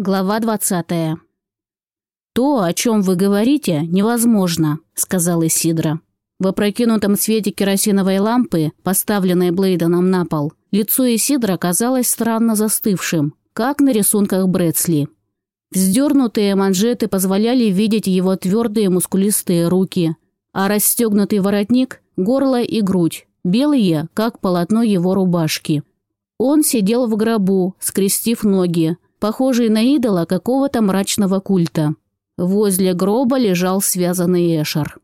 Глава 20. «То, о чем вы говорите, невозможно», – сказал Исидра. В опрокинутом свете керосиновой лампы, поставленной Блейденом на пол, лицо Исидра казалось странно застывшим, как на рисунках Брэдсли. Вздернутые манжеты позволяли видеть его твердые мускулистые руки, а расстегнутый воротник – горло и грудь, белые, как полотно его рубашки. Он сидел в гробу, скрестив ноги, похожий на идола какого-то мрачного культа. Возле гроба лежал связанный Эшер.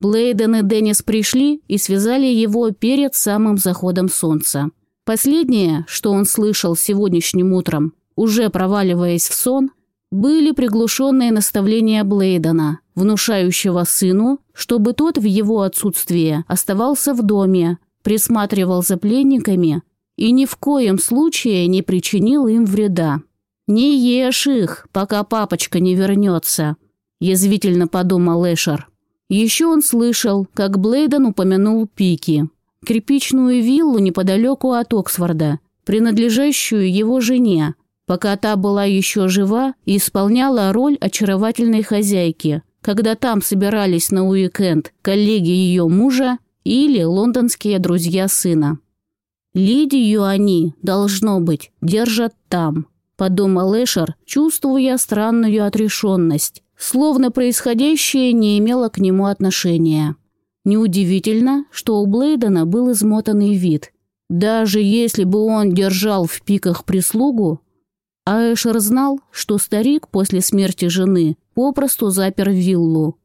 Блейден и Деннис пришли и связали его перед самым заходом солнца. Последнее, что он слышал сегодняшним утром, уже проваливаясь в сон, были приглушенные наставления Блейдена, внушающего сыну, чтобы тот в его отсутствие оставался в доме, присматривал за пленниками и ни в коем случае не причинил им вреда. «Не ешь их, пока папочка не вернется», – язвительно подумал Эшер. Еще он слышал, как Блейден упомянул Пики, кирпичную виллу неподалеку от Оксфорда, принадлежащую его жене, пока та была еще жива и исполняла роль очаровательной хозяйки, когда там собирались на уикенд коллеги ее мужа или лондонские друзья сына. Лидию они, должно быть, держат там. – подумал Эшер, чувствуя странную отрешенность, словно происходящее не имело к нему отношения. Неудивительно, что у Блейдена был измотанный вид. Даже если бы он держал в пиках прислугу, а Эшер знал, что старик после смерти жены попросту запер виллу.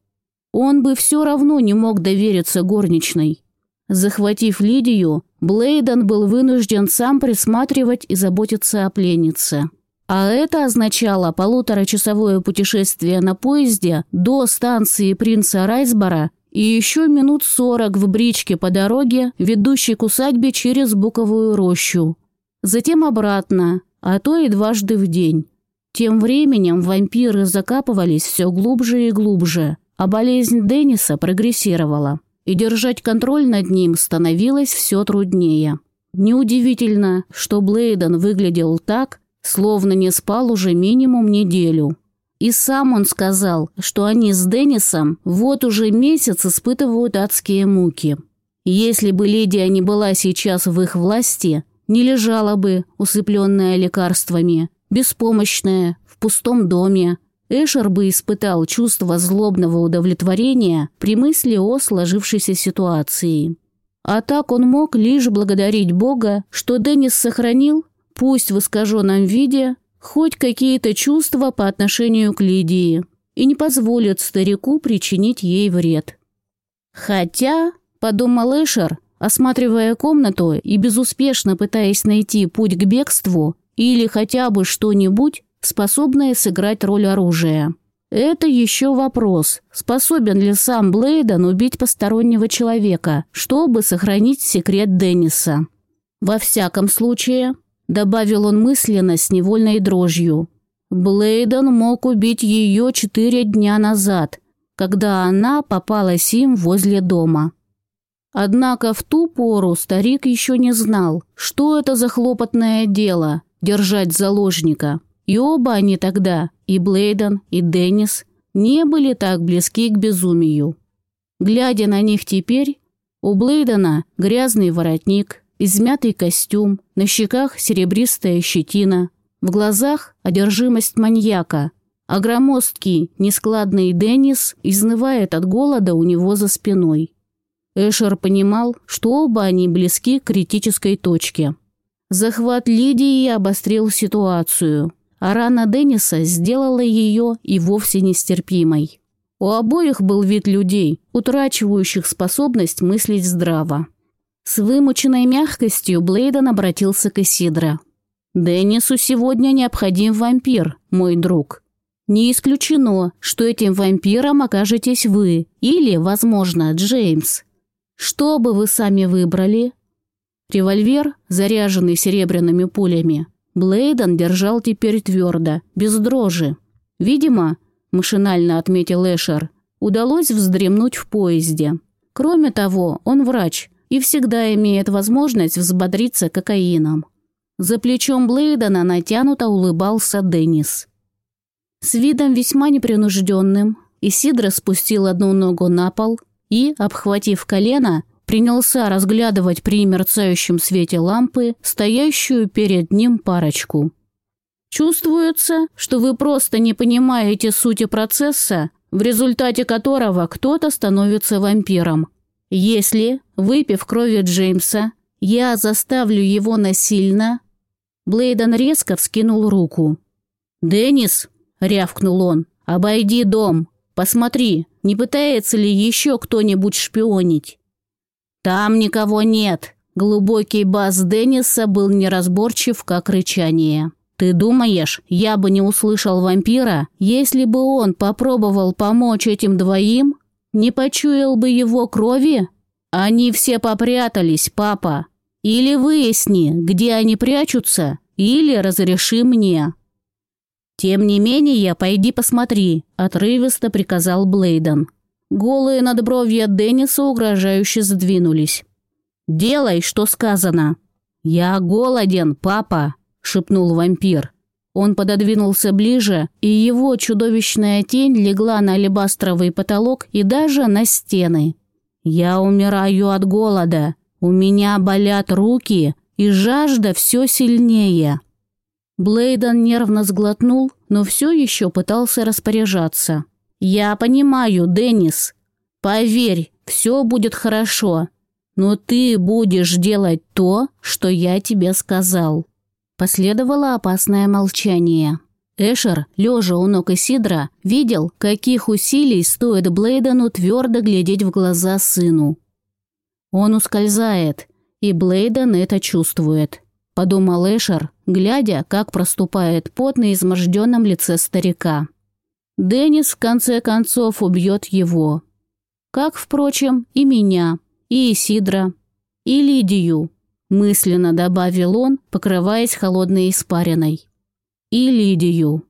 Он бы все равно не мог довериться горничной. Захватив Лидию, Блейден был вынужден сам присматривать и заботиться о пленнице. А это означало полуторачасовое путешествие на поезде до станции принца Райсбора и еще минут сорок в бричке по дороге, ведущей к усадьбе через Буковую рощу. Затем обратно, а то и дважды в день. Тем временем вампиры закапывались все глубже и глубже, а болезнь Денниса прогрессировала, и держать контроль над ним становилось все труднее. Неудивительно, что Блейден выглядел так, Словно не спал уже минимум неделю. И сам он сказал, что они с Деннисом вот уже месяц испытывают адские муки. Если бы Лидия не была сейчас в их власти, не лежала бы, усыпленная лекарствами, беспомощная, в пустом доме, Эшер бы испытал чувство злобного удовлетворения при мысли о сложившейся ситуации. А так он мог лишь благодарить Бога, что Деннис сохранил пусть в искаженном виде, хоть какие-то чувства по отношению к Лидии и не позволит старику причинить ей вред. Хотя, подумал Эшер, осматривая комнату и безуспешно пытаясь найти путь к бегству или хотя бы что-нибудь, способное сыграть роль оружия. Это еще вопрос, способен ли сам Блейден убить постороннего человека, чтобы сохранить секрет Денниса. Во всяком случае, добавил он мысленно с невольной дрожью. Блейден мог убить ее четыре дня назад, когда она попалась им возле дома. Однако в ту пору старик еще не знал, что это за хлопотное дело – держать заложника. И оба они тогда, и Блейден, и Деннис, не были так близки к безумию. Глядя на них теперь, у Блейдена грязный воротник, измятый костюм, на щеках серебристая щетина, в глазах одержимость маньяка, а громоздкий, нескладный Деннис изнывает от голода у него за спиной. Эшер понимал, что оба они близки к критической точке. Захват Лидии обострил ситуацию, а рана Денниса сделала ее и вовсе нестерпимой. У обоих был вид людей, утрачивающих способность мыслить здраво. С вымученной мягкостью Блейден обратился к Исидро. «Деннису сегодня необходим вампир, мой друг. Не исключено, что этим вампиром окажетесь вы или, возможно, Джеймс. Что бы вы сами выбрали?» Револьвер, заряженный серебряными пулями, Блейден держал теперь твердо, без дрожи. Видимо, машинально отметил Эшер, удалось вздремнуть в поезде. Кроме того, он врач – и всегда имеет возможность взбодриться кокаином. За плечом Блейдена натянуто улыбался Деннис. С видом весьма непринужденным Исидро спустил одну ногу на пол и, обхватив колено, принялся разглядывать при мерцающем свете лампы стоящую перед ним парочку. Чувствуется, что вы просто не понимаете сути процесса, в результате которого кто-то становится вампиром. Если, выпив крови Джеймса, я заставлю его насильно... Блейден резко вскинул руку. «Деннис!» — рявкнул он. «Обойди дом. Посмотри, не пытается ли еще кто-нибудь шпионить?» «Там никого нет!» Глубокий бас Денниса был неразборчив, как рычание. «Ты думаешь, я бы не услышал вампира, если бы он попробовал помочь этим двоим? Не почуял бы его крови? Они все попрятались, папа. Или выясни, где они прячутся, или разреши мне». «Тем не менее, пойди посмотри», – отрывисто приказал Блейден. Голые надбровья Денниса угрожающе задвинулись. «Делай, что сказано». «Я голоден, папа», – шепнул вампир. Он пододвинулся ближе, и его чудовищная тень легла на алебастровый потолок и даже на стены. «Я умираю от голода. У меня болят руки, и жажда все сильнее». Блейден нервно сглотнул, но все еще пытался распоряжаться. «Я понимаю, Деннис. Поверь, все будет хорошо. Но ты будешь делать то, что я тебе сказал». Последовало опасное молчание. Эшер, лежа у ног Исидра, видел, каких усилий стоит Блейдену твердо глядеть в глаза сыну. Он ускользает, и Блейден это чувствует, подумал Эшер, глядя, как проступает пот на изможденном лице старика. Деннис в конце концов убьет его. Как, впрочем, и меня, и Исидра, и Лидию мысленно добавил он, покрываясь холодной испариной. И Лидию.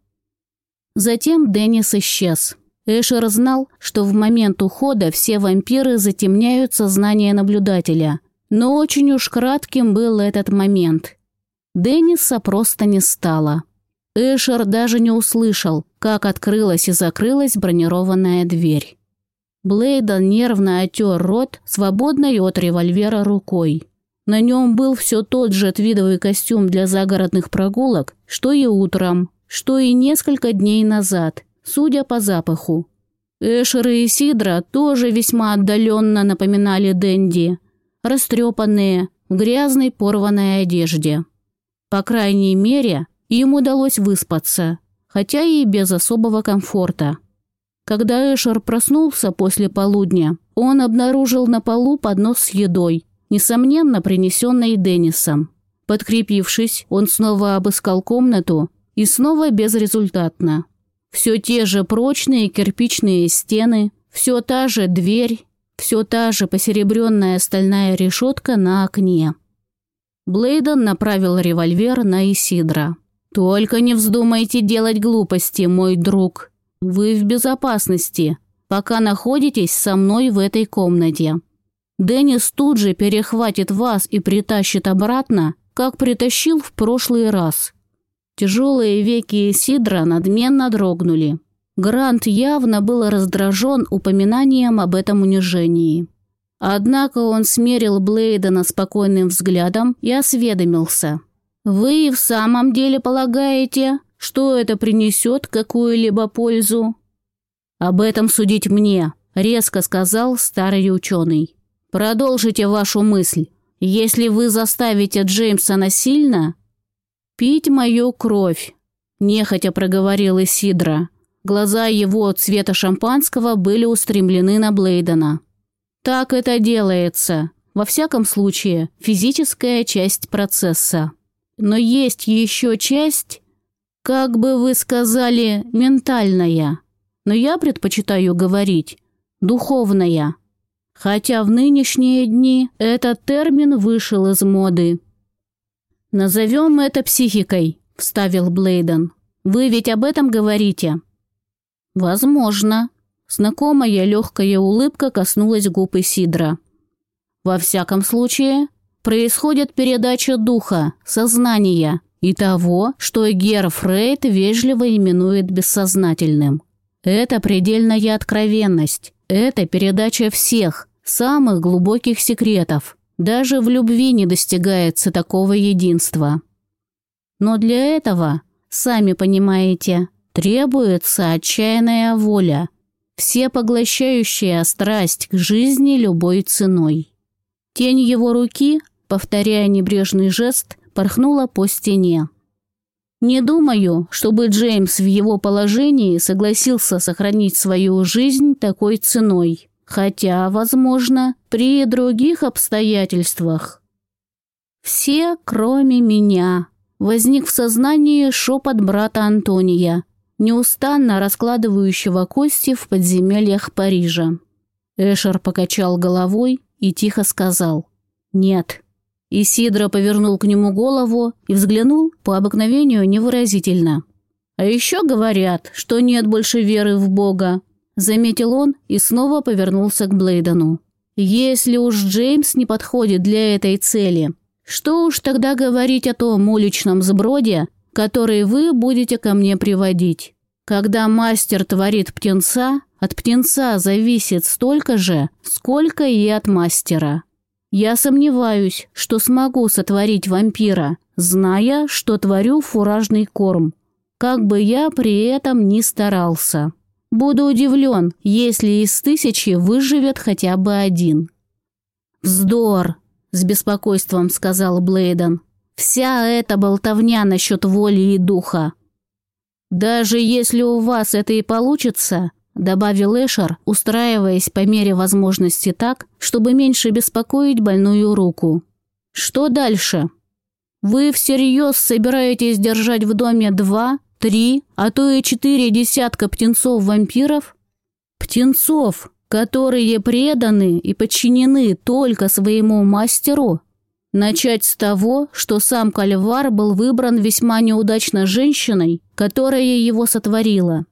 Затем Деннис исчез. Эшер знал, что в момент ухода все вампиры затемняют сознание наблюдателя, но очень уж кратким был этот момент. Денниса просто не стало. Эшер даже не услышал, как открылась и закрылась бронированная дверь. Блейден нервно отер рот, свободной от револьвера рукой. На нем был все тот же твидовый костюм для загородных прогулок, что и утром, что и несколько дней назад, судя по запаху. Эшер и Сидра тоже весьма отдаленно напоминали Дэнди, растрепанные, в грязной порванной одежде. По крайней мере, им удалось выспаться, хотя и без особого комфорта. Когда Эшер проснулся после полудня, он обнаружил на полу поднос с едой несомненно принесенной Деннисом. Подкрепившись, он снова обыскал комнату и снова безрезультатно. Все те же прочные кирпичные стены, все та же дверь, все та же посеребренная стальная решетка на окне. Блейден направил револьвер на Исидра. «Только не вздумайте делать глупости, мой друг. Вы в безопасности, пока находитесь со мной в этой комнате. Деннис тут же перехватит вас и притащит обратно, как притащил в прошлый раз. Тяжелые веки Сидра надменно дрогнули. Грант явно был раздражен упоминанием об этом унижении. Однако он смерил Блейдена спокойным взглядом и осведомился. «Вы в самом деле полагаете, что это принесет какую-либо пользу?» «Об этом судить мне», – резко сказал старый ученый. Продолжите вашу мысль. Если вы заставите Джеймса насильно... Пить мою кровь, нехотя проговорил Исидра. Глаза его цвета шампанского были устремлены на Блейдена. Так это делается. Во всяком случае, физическая часть процесса. Но есть еще часть, как бы вы сказали, ментальная. Но я предпочитаю говорить духовная хотя в нынешние дни этот термин вышел из моды. «Назовем это психикой», – вставил Блейден. «Вы ведь об этом говорите?» «Возможно». Знакомая легкая улыбка коснулась губ Исидра. «Во всяком случае, происходит передача духа, сознания, и того, что Гер Фрейд вежливо именует бессознательным. Это предельная откровенность, это передача всех, самых глубоких секретов. Даже в любви не достигается такого единства. Но для этого, сами понимаете, требуется отчаянная воля, всепоглощающая страсть к жизни любой ценой. Тень его руки, повторяя небрежный жест, порхнула по стене. Не думаю, чтобы Джеймс в его положении согласился сохранить свою жизнь такой ценой, хотя, возможно, при других обстоятельствах. Все, кроме меня, возник в сознании шепот брата Антония, неустанно раскладывающего кости в подземельях Парижа. Эшер покачал головой и тихо сказал «Нет». Исидро повернул к нему голову и взглянул по обыкновению невыразительно. «А еще говорят, что нет больше веры в Бога», — заметил он и снова повернулся к Блейдену. «Если уж Джеймс не подходит для этой цели, что уж тогда говорить о том уличном сброде, который вы будете ко мне приводить? Когда мастер творит птенца, от птенца зависит столько же, сколько и от мастера». Я сомневаюсь, что смогу сотворить вампира, зная, что творю фуражный корм. Как бы я при этом ни старался. Буду удивлен, если из тысячи выживет хотя бы один. «Вздор!» – с беспокойством сказал Блейден. «Вся эта болтовня насчет воли и духа. Даже если у вас это и получится, добавил Эшер, устраиваясь по мере возможности так, чтобы меньше беспокоить больную руку. «Что дальше? Вы всерьез собираетесь держать в доме два, три, а то и четыре десятка птенцов-вампиров? Птенцов, которые преданы и подчинены только своему мастеру?» Начать с того, что сам Кальвар был выбран весьма неудачно женщиной, которая его сотворила.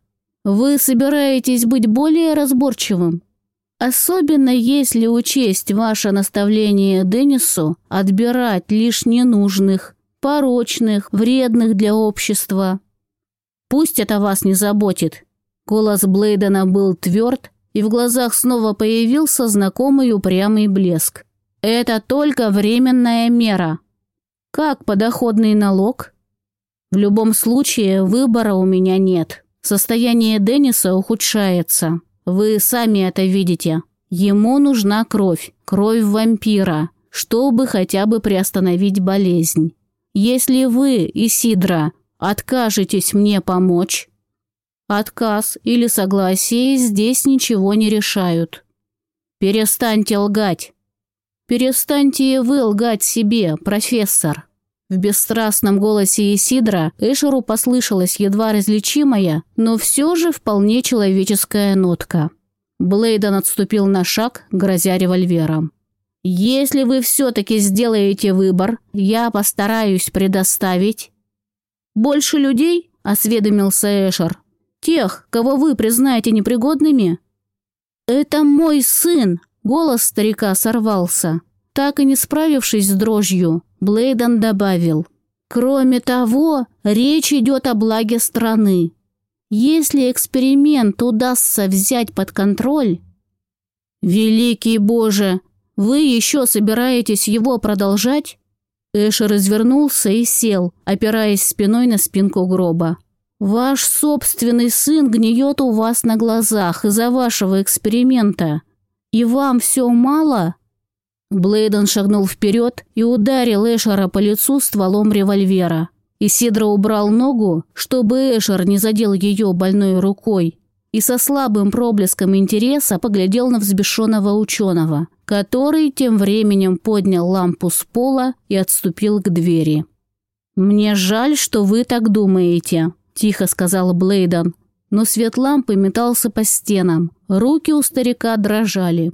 Вы собираетесь быть более разборчивым? Особенно если учесть ваше наставление Деннису отбирать лишь ненужных, порочных, вредных для общества. Пусть это вас не заботит. Голос Блейдена был тверд, и в глазах снова появился знакомый упрямый блеск. Это только временная мера. Как подоходный налог? В любом случае выбора у меня нет. Состояние Денниса ухудшается. Вы сами это видите. Ему нужна кровь, кровь вампира, чтобы хотя бы приостановить болезнь. Если вы, Исидра, откажетесь мне помочь, отказ или согласие здесь ничего не решают. Перестаньте лгать. Перестаньте вы лгать себе, профессор. В бесстрастном голосе Исидра Эшеру послышалась едва различимая, но все же вполне человеческая нотка. Блейден отступил на шаг, грозя револьвером. «Если вы все-таки сделаете выбор, я постараюсь предоставить...» «Больше людей?» – осведомился Эшер. «Тех, кого вы признаете непригодными?» «Это мой сын!» – голос старика сорвался. Так и не справившись с дрожью, Блейден добавил. «Кроме того, речь идет о благе страны. Если эксперимент удастся взять под контроль...» «Великий Боже, вы еще собираетесь его продолжать?» Эша развернулся и сел, опираясь спиной на спинку гроба. «Ваш собственный сын гниет у вас на глазах из-за вашего эксперимента. И вам все мало?» Блейден шагнул вперед и ударил Эшера по лицу стволом револьвера. Исидро убрал ногу, чтобы Эшер не задел ее больной рукой, и со слабым проблеском интереса поглядел на взбешенного ученого, который тем временем поднял лампу с пола и отступил к двери. «Мне жаль, что вы так думаете», – тихо сказал Блейден, но свет лампы метался по стенам, руки у старика дрожали.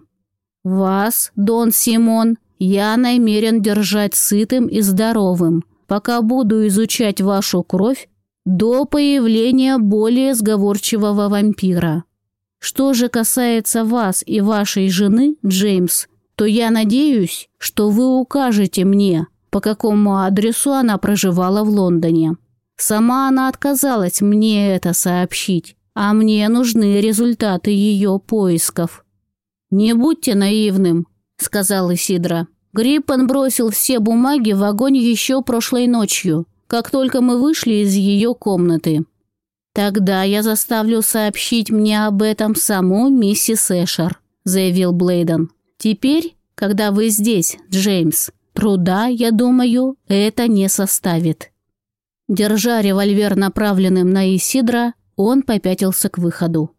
«Вас, Дон Симон, я намерен держать сытым и здоровым, пока буду изучать вашу кровь до появления более сговорчивого вампира. Что же касается вас и вашей жены, Джеймс, то я надеюсь, что вы укажете мне, по какому адресу она проживала в Лондоне. Сама она отказалась мне это сообщить, а мне нужны результаты ее поисков. «Не будьте наивным», — сказал Исидра. Гриппен бросил все бумаги в огонь еще прошлой ночью, как только мы вышли из ее комнаты. «Тогда я заставлю сообщить мне об этом саму миссис Эшер», — заявил Блейден. «Теперь, когда вы здесь, Джеймс, труда, я думаю, это не составит». Держа револьвер направленным на Исидра, он попятился к выходу.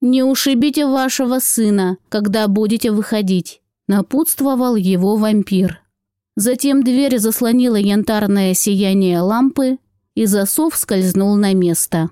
«Не ушибите вашего сына, когда будете выходить», — напутствовал его вампир. Затем дверь заслонила янтарное сияние лампы, и засов скользнул на место.